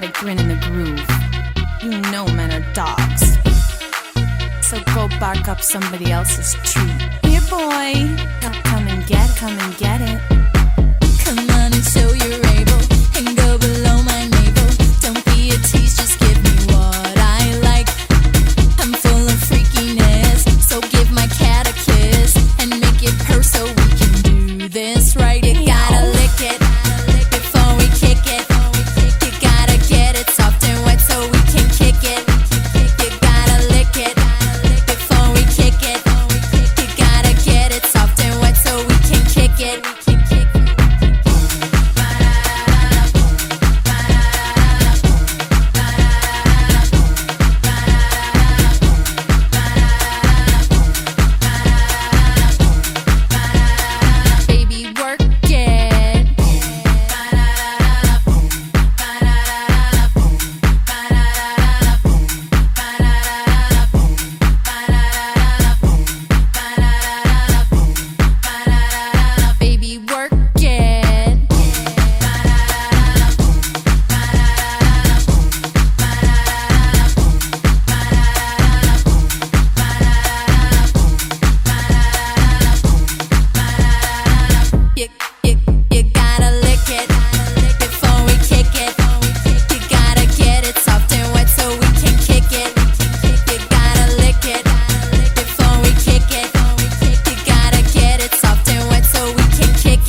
got a grin in the groove. You know men are dogs. So go bark up somebody else's tree. Here, boy. Come and get, come and get it.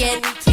again.